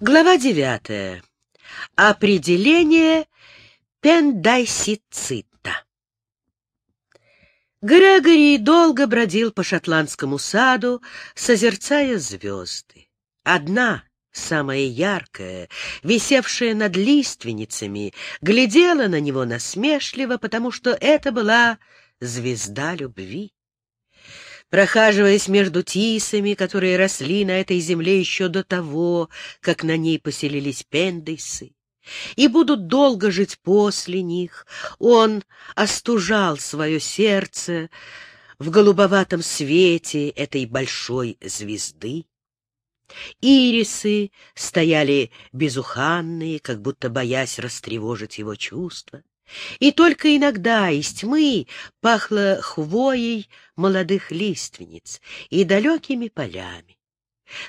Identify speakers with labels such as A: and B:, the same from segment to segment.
A: Глава девятая. Определение пендайсицита. Грегори долго бродил по шотландскому саду, созерцая звезды. Одна, самая яркая, висевшая над лиственницами, глядела на него насмешливо, потому что это была звезда любви. Прохаживаясь между тисами, которые росли на этой земле еще до того, как на ней поселились пендейсы, и будут долго жить после них, он остужал свое сердце в голубоватом свете этой большой звезды. Ирисы стояли безуханные, как будто боясь растревожить его чувства. И только иногда из тьмы пахло хвоей молодых лиственниц и далекими полями.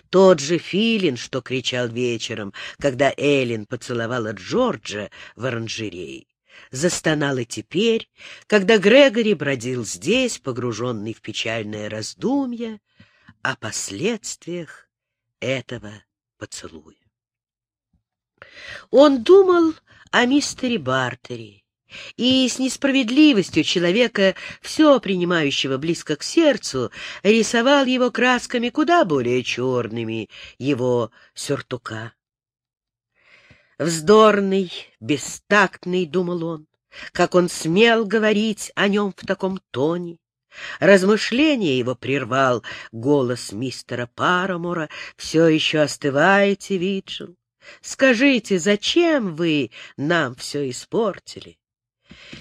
A: Тот же Филин, что кричал вечером, когда Эллен поцеловала Джорджа в оранжерее, застонал и теперь, когда Грегори бродил здесь, погруженный в печальное раздумье о последствиях этого поцелуя. Он думал о мистере Бартере, и с несправедливостью человека, все принимающего близко к сердцу, рисовал его красками куда более черными его сюртука. Вздорный, бестактный, — думал он, — как он смел говорить о нем в таком тоне. Размышление его прервал голос мистера Парамора. «Все еще остываете, Виджил? Скажите, зачем вы нам все испортили?»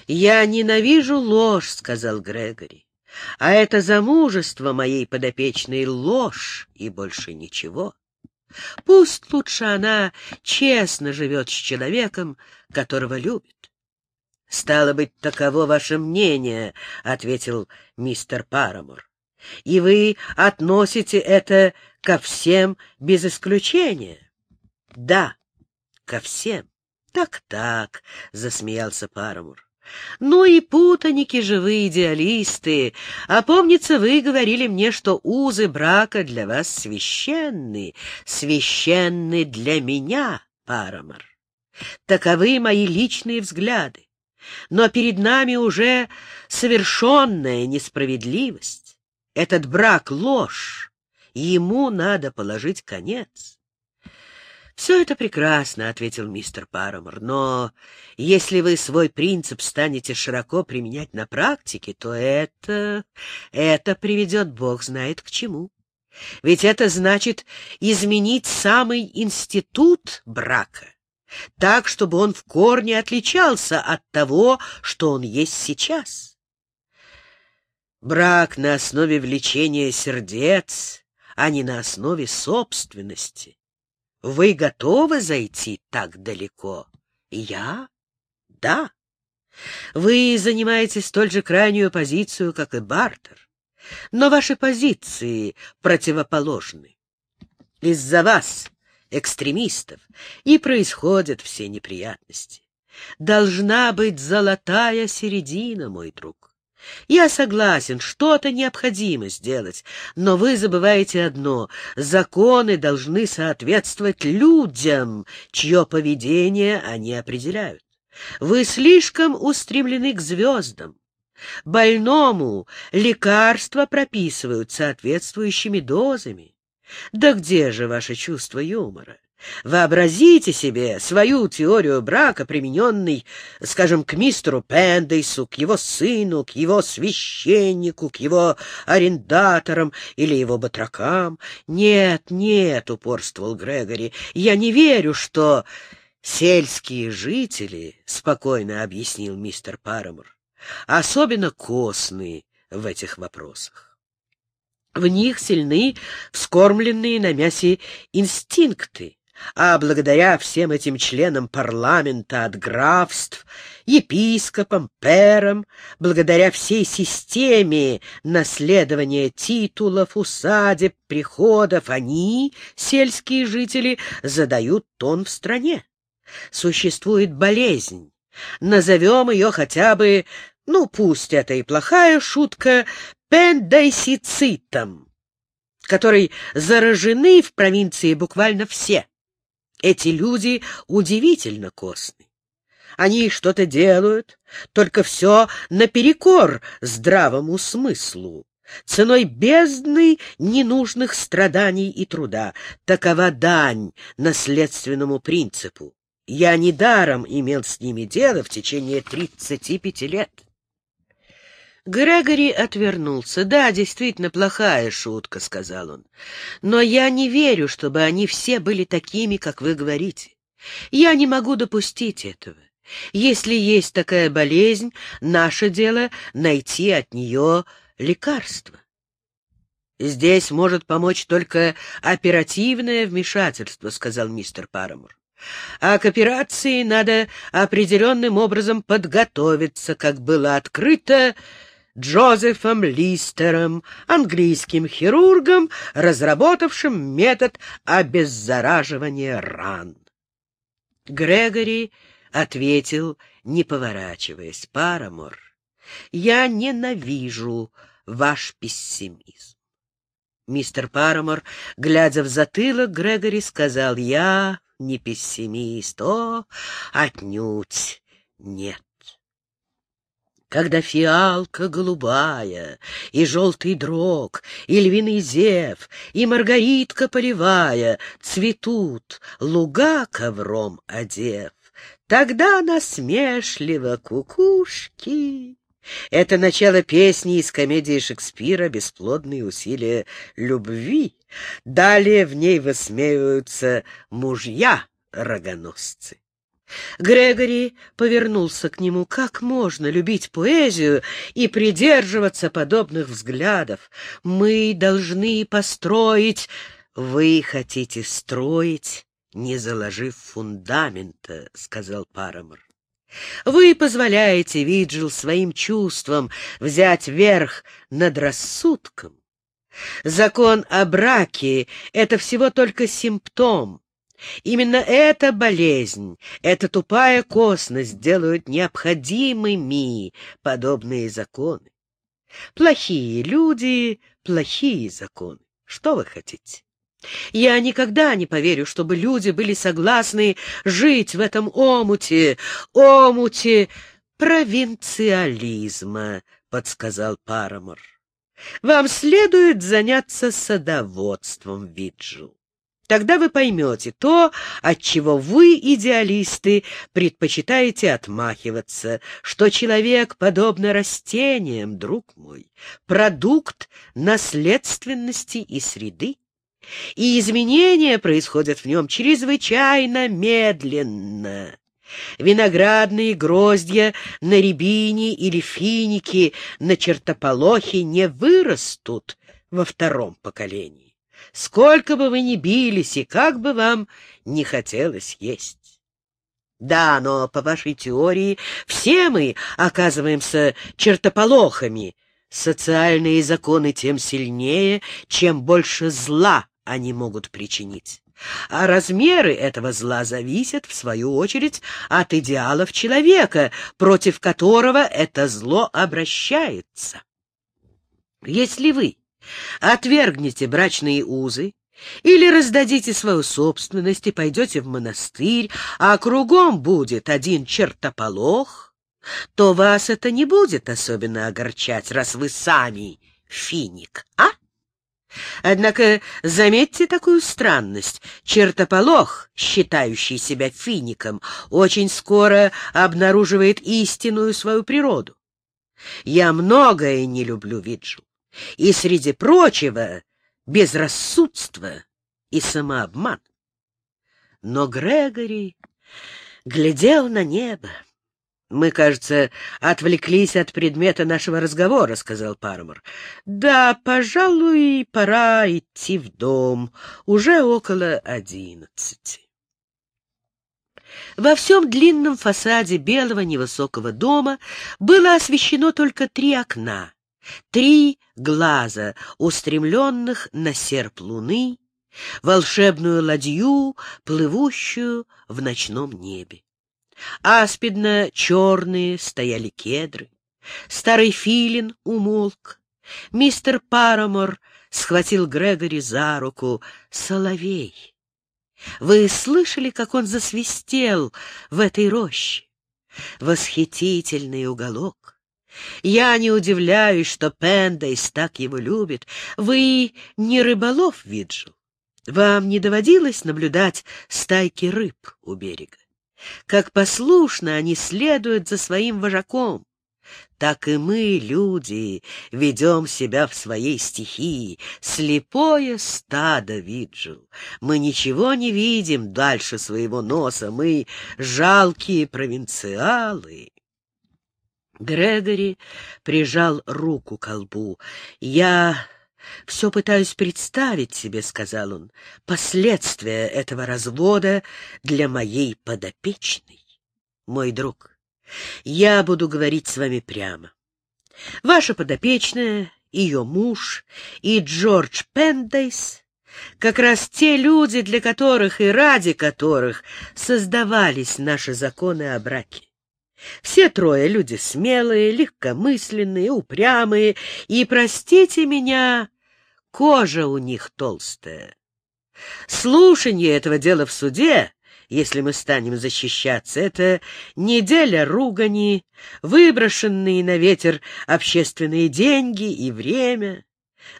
A: «Я ненавижу ложь», — сказал Грегори. «А это замужество моей подопечной ложь и больше ничего. Пусть лучше она честно живет с человеком, которого любит». «Стало быть, таково ваше мнение», — ответил мистер Парамор. «И вы относите это ко всем без исключения?» «Да, ко всем». «Так-так», — засмеялся Парамур. «Ну и путаники же вы, идеалисты. А помнится, вы говорили мне, что узы брака для вас священны, священны для меня, Парамор. Таковы мои личные взгляды. Но перед нами уже совершенная несправедливость. Этот брак — ложь, ему надо положить конец». «Все это прекрасно», — ответил мистер Парамор, «но если вы свой принцип станете широко применять на практике, то это... это приведет бог знает к чему. Ведь это значит изменить самый институт брака, так, чтобы он в корне отличался от того, что он есть сейчас. Брак на основе влечения сердец, а не на основе собственности вы готовы зайти так далеко? Я? Да. Вы занимаете столь же крайнюю позицию, как и Бартер. Но ваши позиции противоположны. Из-за вас, экстремистов, и происходят все неприятности. Должна быть золотая середина, мой друг. Я согласен, что-то необходимо сделать, но вы забываете одно — законы должны соответствовать людям, чье поведение они определяют. Вы слишком устремлены к звездам. Больному лекарства прописывают соответствующими дозами. Да где же ваше чувство юмора? Вообразите себе свою теорию брака, примененной, скажем, к мистеру Пендейсу, к его сыну, к его священнику, к его арендаторам или его батракам. Нет, нет, — упорствовал Грегори, — я не верю, что... Сельские жители, — спокойно объяснил мистер Парамур, — особенно костные в этих вопросах. В них сильны вскормленные на мясе инстинкты, а благодаря всем этим членам парламента от графств, епископам, перам, благодаря всей системе наследования титулов, усадеб, приходов, они, сельские жители, задают тон в стране. Существует болезнь. Назовем ее хотя бы, ну, пусть это и плохая шутка, пендайсицитом, которой заражены в провинции буквально все. Эти люди удивительно костны. Они что-то делают, только все наперекор здравому смыслу, ценой бездны ненужных страданий и труда. Такова дань наследственному принципу. Я недаром имел с ними дело в течение тридцати пяти лет. Грегори отвернулся. «Да, действительно, плохая шутка», — сказал он. «Но я не верю, чтобы они все были такими, как вы говорите. Я не могу допустить этого. Если есть такая болезнь, наше дело — найти от нее лекарство. Здесь может помочь только оперативное вмешательство, — сказал мистер Парамур. А к операции надо определенным образом подготовиться, как было открыто Джозефом Листером, английским хирургом, разработавшим метод обеззараживания ран. Грегори ответил, не поворачиваясь, Парамор, я ненавижу ваш пессимизм. Мистер Парамор, глядя в затылок, Грегори сказал, я не пессимист, о, отнюдь нет. Когда фиалка голубая, и желтый дрог, и львиный зев, и маргаритка полевая цветут, луга ковром одев, тогда насмешливо кукушки. Это начало песни из комедии Шекспира «Бесплодные усилия любви». Далее в ней высмеиваются мужья-рогоносцы. Грегори повернулся к нему. Как можно любить поэзию и придерживаться подобных взглядов? Мы должны построить... Вы хотите строить, не заложив фундамента, — сказал Парамор. Вы позволяете, Виджил, своим чувствам взять верх над рассудком. Закон о браке — это всего только симптом, Именно эта болезнь, эта тупая косность делают необходимыми подобные законы. Плохие люди, плохие законы. Что вы хотите? Я никогда не поверю, чтобы люди были согласны жить в этом омуте, омуте провинциализма, — подсказал Парамор. Вам следует заняться садоводством, Виджил. Тогда вы поймете то, от чего вы, идеалисты, предпочитаете отмахиваться, что человек, подобно растениям, друг мой, продукт наследственности и среды, и изменения происходят в нем чрезвычайно медленно. Виноградные гроздья на рябине или финики на чертополохе не вырастут во втором поколении сколько бы вы ни бились и как бы вам не хотелось есть. Да, но по вашей теории все мы оказываемся чертополохами. Социальные законы тем сильнее, чем больше зла они могут причинить. А размеры этого зла зависят, в свою очередь, от идеалов человека, против которого это зло обращается. Если вы отвергнете брачные узы или раздадите свою собственность и пойдете в монастырь, а кругом будет один чертополох, то вас это не будет особенно огорчать, раз вы сами финик, а? Однако заметьте такую странность. Чертополох, считающий себя фиником, очень скоро обнаруживает истинную свою природу. Я многое не люблю Виджу. И, среди прочего, безрассудство и самообман. Но Грегори глядел на небо. «Мы, кажется, отвлеклись от предмета нашего разговора», — сказал Пармор. «Да, пожалуй, пора идти в дом. Уже около одиннадцати». Во всем длинном фасаде белого невысокого дома было освещено только три окна, Три глаза, устремленных на серп луны, волшебную ладью, плывущую в ночном небе. Аспидно черные стояли кедры. Старый филин умолк. Мистер Парамор схватил Грегори за руку. Соловей. Вы слышали, как он засвистел в этой роще? Восхитительный уголок. Я не удивляюсь, что Пендейс так его любит. Вы не рыболов, Виджил? Вам не доводилось наблюдать стайки рыб у берега? Как послушно они следуют за своим вожаком. Так и мы, люди, ведем себя в своей стихии. Слепое стадо, Виджил. Мы ничего не видим дальше своего носа. Мы жалкие провинциалы. Грегори прижал руку к колбу. «Я все пытаюсь представить себе, — сказал он, — последствия этого развода для моей подопечной. Мой друг, я буду говорить с вами прямо. Ваша подопечная, ее муж и Джордж Пендейс — как раз те люди, для которых и ради которых создавались наши законы о браке. Все трое люди смелые, легкомысленные, упрямые, и, простите меня, кожа у них толстая. Слушание этого дела в суде, если мы станем защищаться, это неделя ругани, выброшенные на ветер общественные деньги и время.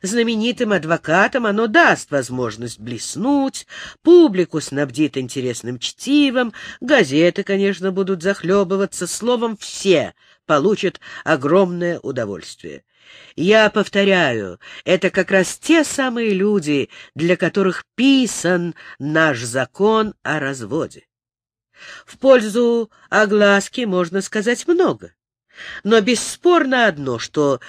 A: Знаменитым адвокатам оно даст возможность блеснуть, публику снабдит интересным чтивом, газеты, конечно, будут захлебываться, словом, все получат огромное удовольствие. Я повторяю, это как раз те самые люди, для которых писан наш закон о разводе. В пользу огласки можно сказать много, но бесспорно одно, что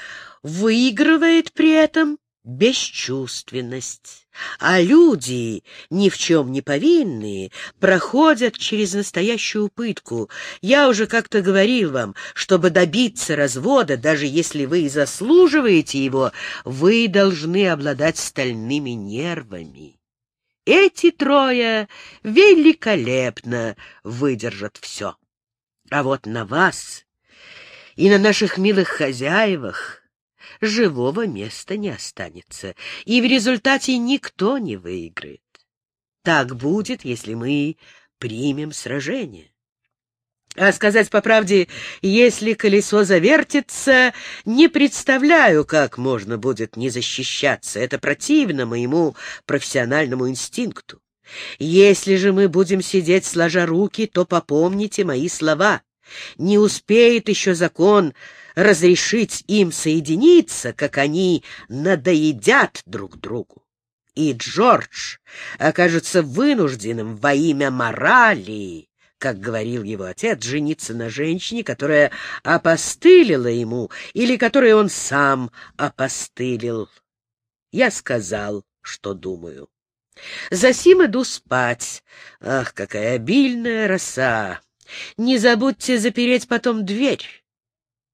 A: выигрывает при этом бесчувственность, а люди, ни в чем не повинные, проходят через настоящую пытку. Я уже как-то говорил вам, чтобы добиться развода, даже если вы и заслуживаете его, вы должны обладать стальными нервами. Эти трое великолепно выдержат все. А вот на вас и на наших милых хозяевах живого места не останется, и в результате никто не выиграет. Так будет, если мы примем сражение. А сказать по правде, если колесо завертится, не представляю, как можно будет не защищаться. Это противно моему профессиональному инстинкту. Если же мы будем сидеть сложа руки, то попомните мои слова. Не успеет еще закон разрешить им соединиться, как они надоедят друг другу. И Джордж окажется вынужденным во имя морали, как говорил его отец, жениться на женщине, которая опостылила ему или которой он сам опостылил. Я сказал, что думаю. Засим иду спать. Ах, какая обильная роса! Не забудьте запереть потом дверь.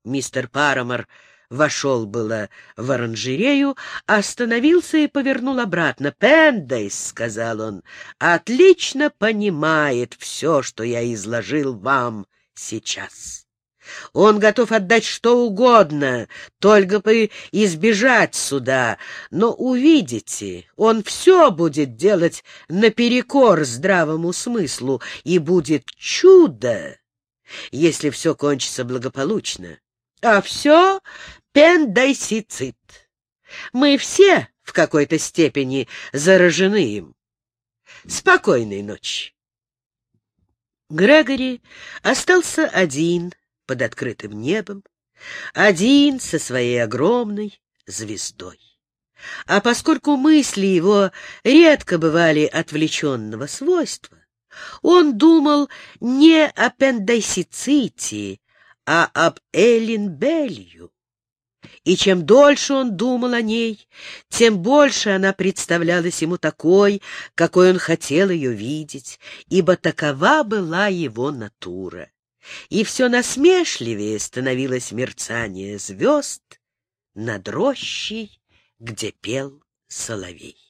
A: Мистер Парамор вошел было в оранжерею, остановился и повернул обратно. «Пендейс», — сказал он, — «отлично понимает все, что я изложил вам сейчас». Он готов отдать что угодно, только бы избежать суда. Но увидите, он все будет делать наперекор здравому смыслу, и будет чудо, если все кончится благополучно а все пендайсицит. Мы все в какой-то степени заражены им. Спокойной ночи. Грегори остался один под открытым небом, один со своей огромной звездой. А поскольку мысли его редко бывали отвлеченного свойства, он думал не о пендайсиците, а об Эллен Белью. И чем дольше он думал о ней, тем больше она представлялась ему такой, какой он хотел ее видеть, ибо такова была его натура. И все насмешливее становилось мерцание звезд над рощей, где пел соловей.